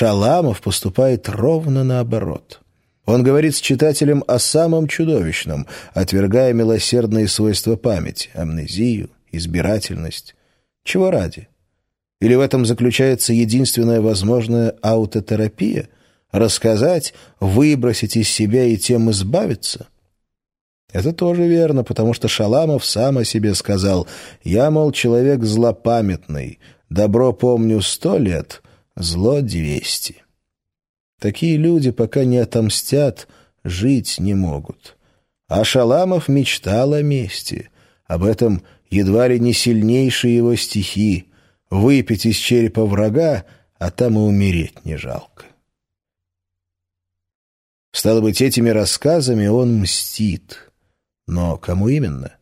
Шаламов поступает ровно наоборот. Он говорит с читателем о самом чудовищном, отвергая милосердные свойства памяти, амнезию, избирательность. Чего ради? Или в этом заключается единственная возможная аутотерапия? Рассказать, выбросить из себя и тем избавиться? Это тоже верно, потому что Шаламов сам о себе сказал «Я, мол, человек злопамятный, добро помню сто лет, зло двести». Такие люди, пока не отомстят, жить не могут. А Шаламов мечтал о мести. Об этом едва ли не сильнейшие его стихи. Выпить из черепа врага, а там и умереть не жалко. Стало быть, этими рассказами он мстит. Но кому именно?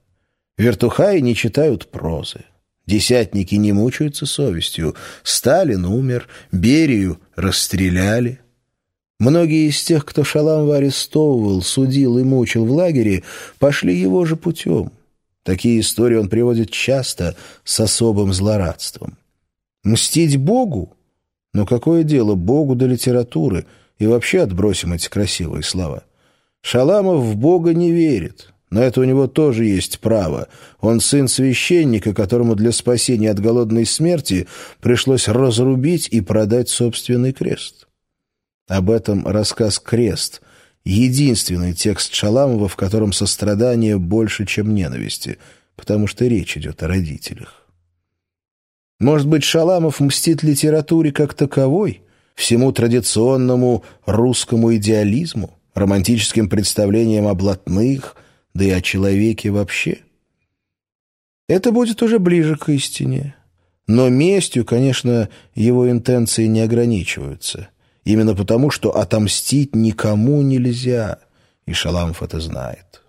Вертухаи не читают прозы. Десятники не мучаются совестью. Сталин умер, Берию расстреляли. Многие из тех, кто Шаламова арестовывал, судил и мучил в лагере, пошли его же путем. Такие истории он приводит часто с особым злорадством. Мстить Богу? Но какое дело Богу до литературы? И вообще отбросим эти красивые слова. Шаламов в Бога не верит. На это у него тоже есть право. Он сын священника, которому для спасения от голодной смерти пришлось разрубить и продать собственный крест. Об этом рассказ «Крест», единственный текст Шаламова, в котором сострадание больше, чем ненависти, потому что речь идет о родителях. Может быть, Шаламов мстит литературе как таковой, всему традиционному русскому идеализму, романтическим представлениям о блатных, да и о человеке вообще? Это будет уже ближе к истине. Но местью, конечно, его интенции не ограничиваются. Именно потому, что отомстить никому нельзя, и Шаламов это знает.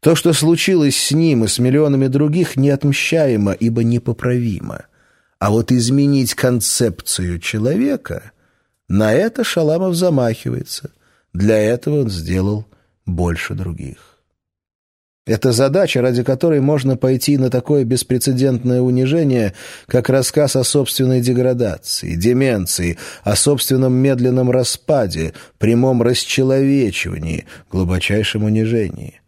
То, что случилось с ним и с миллионами других, неотмщаемо, ибо непоправимо. А вот изменить концепцию человека, на это Шаламов замахивается. Для этого он сделал больше других. Это задача, ради которой можно пойти на такое беспрецедентное унижение, как рассказ о собственной деградации, деменции, о собственном медленном распаде, прямом расчеловечивании, глубочайшем унижении.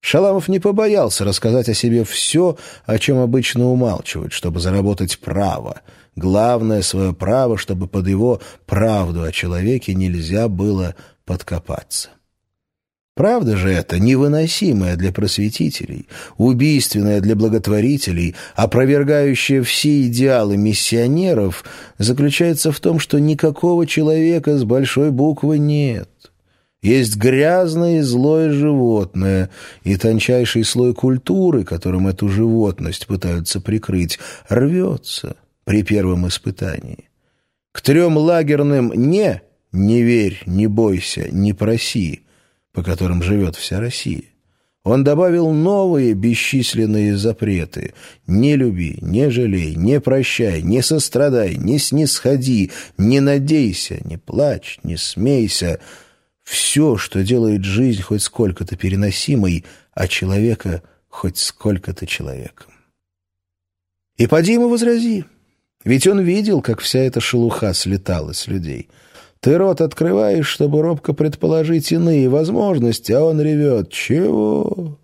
Шаламов не побоялся рассказать о себе все, о чем обычно умалчивают, чтобы заработать право. Главное свое право, чтобы под его правду о человеке нельзя было подкопаться. Правда же это невыносимая для просветителей, убийственная для благотворителей, опровергающая все идеалы миссионеров, заключается в том, что никакого человека с большой буквы нет. Есть грязное и злое животное, и тончайший слой культуры, которым эту животность пытаются прикрыть, рвется при первом испытании. К трем лагерным «не» — «не верь», «не бойся», «не проси» по которым живет вся Россия. Он добавил новые бесчисленные запреты. «Не люби, не жалей, не прощай, не сострадай, не снисходи, не надейся, не плачь, не смейся». Все, что делает жизнь хоть сколько-то переносимой, а человека хоть сколько-то человеком. И поди ему возрази, ведь он видел, как вся эта шелуха слетала с людей — ты рот открываешь, чтобы робко предположить иные возможности, а он ревет. Чего?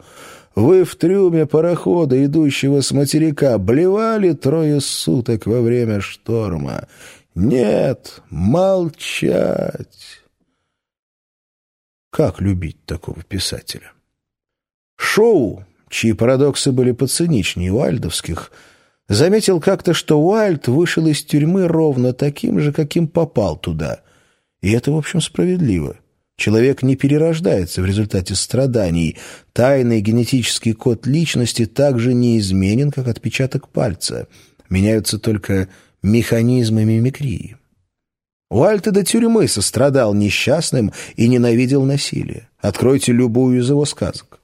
Вы в трюме парохода, идущего с материка, блевали трое суток во время шторма? Нет, молчать. Как любить такого писателя? Шоу, чьи парадоксы были поциничнее уальдовских, заметил как-то, что Уальд вышел из тюрьмы ровно таким же, каким попал туда — и это, в общем, справедливо. Человек не перерождается в результате страданий. Тайный генетический код личности также неизменен, как отпечаток пальца. Меняются только механизмы мимикрии. Уальт до тюрьмы сострадал несчастным и ненавидел насилие. Откройте любую из его сказок.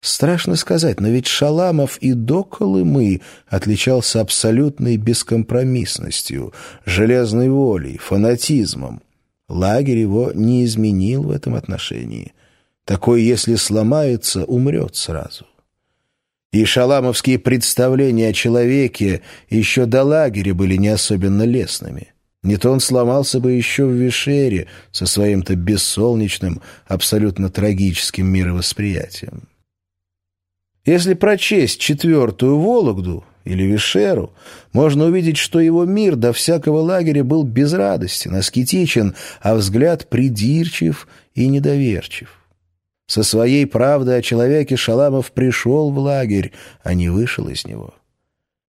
Страшно сказать, но ведь Шаламов и до Колымы отличался абсолютной бескомпромиссностью, железной волей, фанатизмом. Лагерь его не изменил в этом отношении. Такой, если сломается, умрет сразу. И шаламовские представления о человеке еще до лагеря были не особенно лестными. Не то он сломался бы еще в Вишере со своим-то бессолнечным, абсолютно трагическим мировосприятием. Если прочесть четвертую Вологду или Вишеру, можно увидеть, что его мир до всякого лагеря был безрадостен, аскетичен, а взгляд придирчив и недоверчив. Со своей правдой о человеке Шаламов пришел в лагерь, а не вышел из него.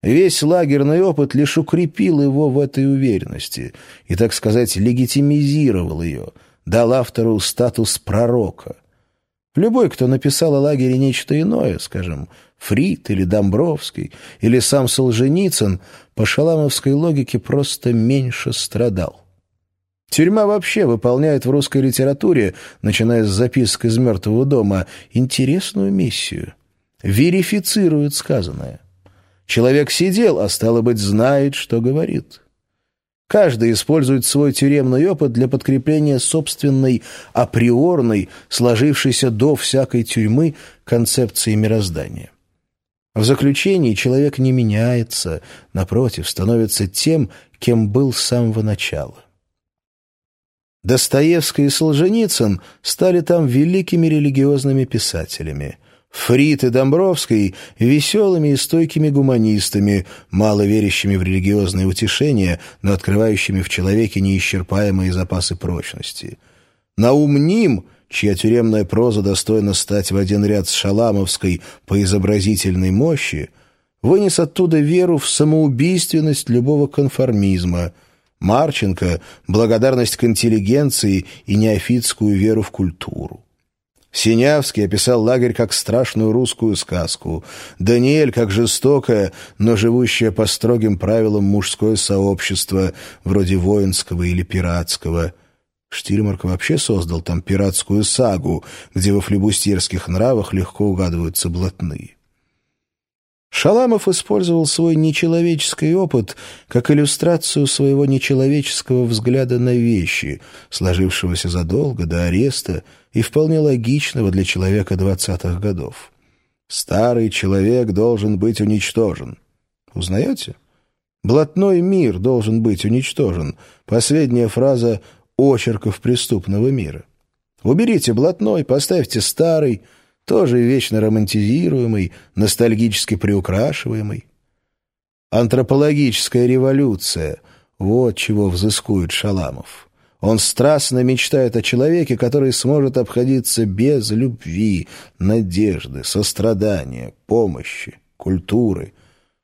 Весь лагерный опыт лишь укрепил его в этой уверенности и, так сказать, легитимизировал ее, дал автору статус пророка. Любой, кто написал о лагере нечто иное, скажем, Фрид или Домбровский, или сам Солженицын, по шаламовской логике просто меньше страдал. Тюрьма вообще выполняет в русской литературе, начиная с записок из «Мертвого дома», интересную миссию. Верифицирует сказанное. Человек сидел, а стало быть, знает, что говорит. Каждый использует свой тюремный опыт для подкрепления собственной априорной, сложившейся до всякой тюрьмы, концепции мироздания. В заключении человек не меняется, напротив, становится тем, кем был с самого начала. Достоевский и Солженицын стали там великими религиозными писателями – Фрид и Домбровский — веселыми и стойкими гуманистами, мало верящими в религиозные утешения, но открывающими в человеке неисчерпаемые запасы прочности. Наум Ним, чья тюремная проза достойна стать в один ряд с шаламовской по изобразительной мощи, вынес оттуда веру в самоубийственность любого конформизма — Марченко — благодарность к интеллигенции и неофитскую веру в культуру. Синявский описал лагерь как страшную русскую сказку, Даниэль как жестокое, но живущее по строгим правилам мужское сообщество, вроде воинского или пиратского. Штирмарк вообще создал там пиратскую сагу, где во флебустьерских нравах легко угадываются блатные. Шаламов использовал свой нечеловеческий опыт как иллюстрацию своего нечеловеческого взгляда на вещи, сложившегося задолго до ареста и вполне логичного для человека двадцатых годов. «Старый человек должен быть уничтожен». Узнаете? «Блатной мир должен быть уничтожен» — последняя фраза очерков преступного мира. Уберите блатной, поставьте старый — тоже вечно романтизируемый, ностальгически приукрашиваемый. Антропологическая революция — вот чего взыскует Шаламов. Он страстно мечтает о человеке, который сможет обходиться без любви, надежды, сострадания, помощи, культуры.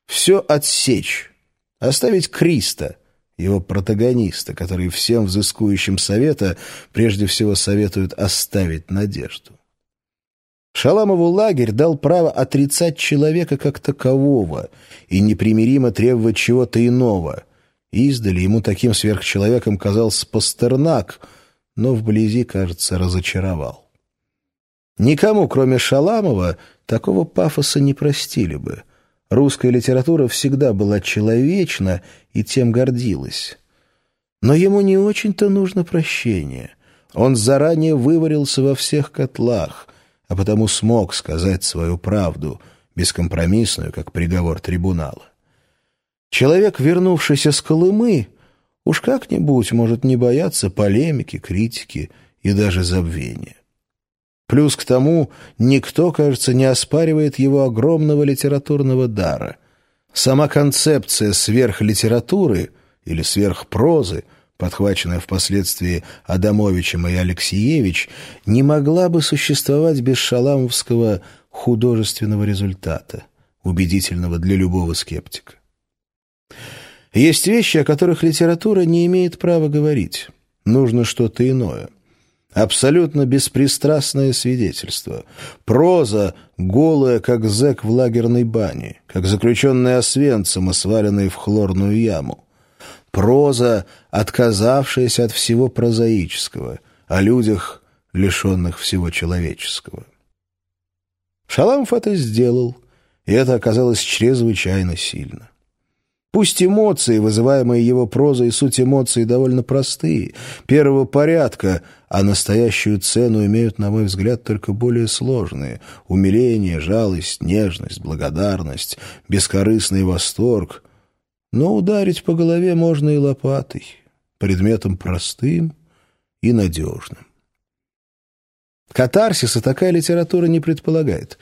Все отсечь, оставить Криста, его протагониста, который всем взыскующим совета прежде всего советует оставить надежду. Шаламову лагерь дал право отрицать человека как такового и непримиримо требовать чего-то иного. Издали ему таким сверхчеловеком казался Пастернак, но вблизи, кажется, разочаровал. Никому, кроме Шаламова, такого пафоса не простили бы. Русская литература всегда была человечна и тем гордилась. Но ему не очень-то нужно прощение. Он заранее выварился во всех котлах — а потому смог сказать свою правду, бескомпромиссную, как приговор трибунала. Человек, вернувшийся с Колымы, уж как-нибудь может не бояться полемики, критики и даже забвения. Плюс к тому, никто, кажется, не оспаривает его огромного литературного дара. Сама концепция сверхлитературы или сверхпрозы — подхваченная впоследствии Адамовичем и Алексеевич, не могла бы существовать без шаламовского художественного результата, убедительного для любого скептика. Есть вещи, о которых литература не имеет права говорить. Нужно что-то иное. Абсолютно беспристрастное свидетельство. Проза, голая, как зэк в лагерной бане, как заключенный освенцем, сваленный в хлорную яму проза, отказавшаяся от всего прозаического, о людях, лишенных всего человеческого. Шаламов это сделал, и это оказалось чрезвычайно сильно. Пусть эмоции, вызываемые его прозой, суть эмоций довольно простые, первого порядка, а настоящую цену имеют, на мой взгляд, только более сложные — умиление, жалость, нежность, благодарность, бескорыстный восторг, но ударить по голове можно и лопатой. предметом простым и надежным. Катарсиса такая литература не предполагает,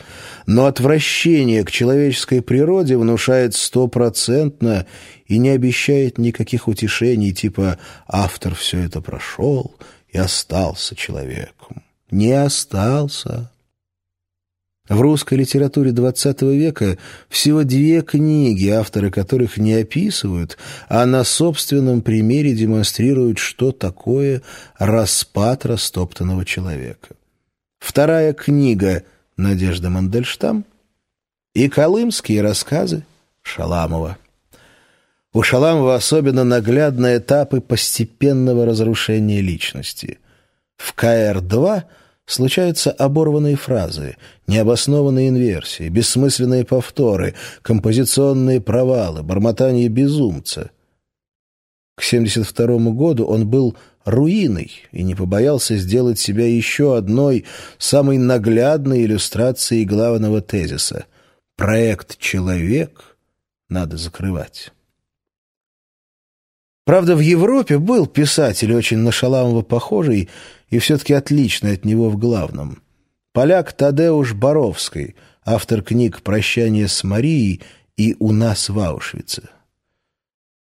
но отвращение к человеческой природе внушает стопроцентно и не обещает никаких утешений, типа «автор все это прошел и остался человеком». Не остался. В русской литературе XX века всего две книги, авторы которых не описывают, а на собственном примере демонстрируют, что такое распад растоптанного человека. Вторая книга Надежда Мандельштам и колымские рассказы Шаламова. У Шаламова особенно наглядны этапы постепенного разрушения личности. В КР-2 – Случаются оборванные фразы, необоснованные инверсии, бессмысленные повторы, композиционные провалы, бормотание безумца. К 72 году он был руиной и не побоялся сделать себя еще одной самой наглядной иллюстрацией главного тезиса. Проект «Человек» надо закрывать. Правда, в Европе был писатель, очень на Шаламова похожий, и все-таки отличный от него в главном. Поляк Тадеуш Боровский, автор книг «Прощание с Марией» и «У нас в Аушвице».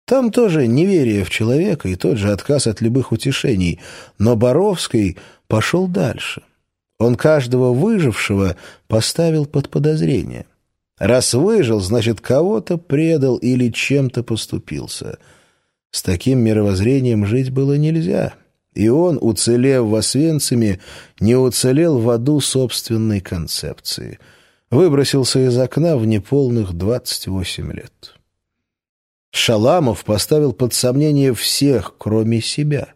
Там тоже неверие в человека и тот же отказ от любых утешений, но Боровский пошел дальше. Он каждого выжившего поставил под подозрение. Раз выжил, значит, кого-то предал или чем-то поступился — с таким мировоззрением жить было нельзя, и он, уцелев в Освенциме, не уцелел в аду собственной концепции. Выбросился из окна в неполных 28 лет. Шаламов поставил под сомнение всех, кроме себя,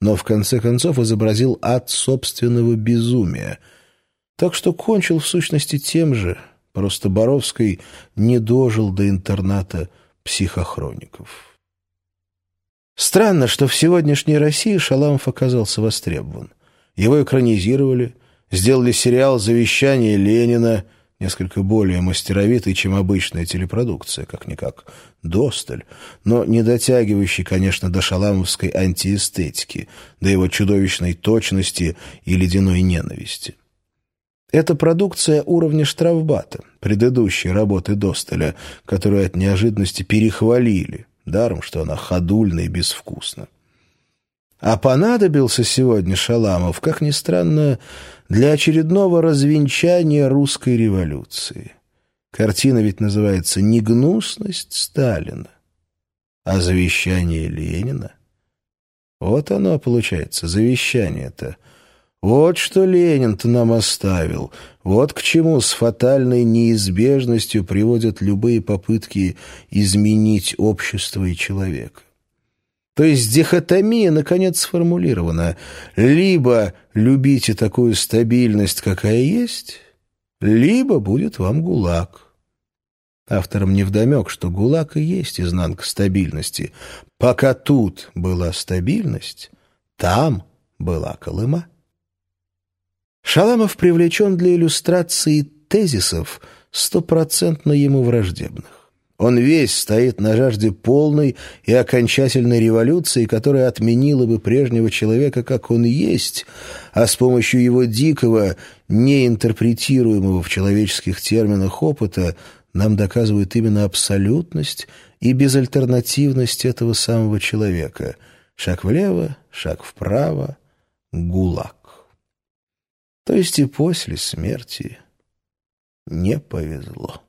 но в конце концов изобразил ад собственного безумия, так что кончил в сущности тем же, просто Боровский не дожил до интерната психохроников. Странно, что в сегодняшней России Шаламов оказался востребован. Его экранизировали, сделали сериал «Завещание Ленина», несколько более мастеровитый, чем обычная телепродукция, как-никак, досталь, но не дотягивающий, конечно, до шаламовской антиэстетики, до его чудовищной точности и ледяной ненависти. Это продукция уровня штрафбата, предыдущей работы Досталя, которую от неожиданности перехвалили, Даром, что она ходульна и безвкусна. А понадобился сегодня Шаламов, как ни странно, для очередного развенчания русской революции. Картина ведь называется «Не гнусность Сталина», а завещание Ленина. Вот оно, получается, завещание-то. Вот что Ленин-то нам оставил, вот к чему с фатальной неизбежностью приводят любые попытки изменить общество и человека. То есть дихотомия, наконец, сформулирована. Либо любите такую стабильность, какая есть, либо будет вам ГУЛАГ. Авторам невдомек, что ГУЛАГ и есть изнанка стабильности. Пока тут была стабильность, там была Колыма. Шаламов привлечен для иллюстрации тезисов, стопроцентно ему враждебных. Он весь стоит на жажде полной и окончательной революции, которая отменила бы прежнего человека, как он есть, а с помощью его дикого, неинтерпретируемого в человеческих терминах опыта нам доказывают именно абсолютность и безальтернативность этого самого человека. Шаг влево, шаг вправо, гулаг то есть и после смерти не повезло.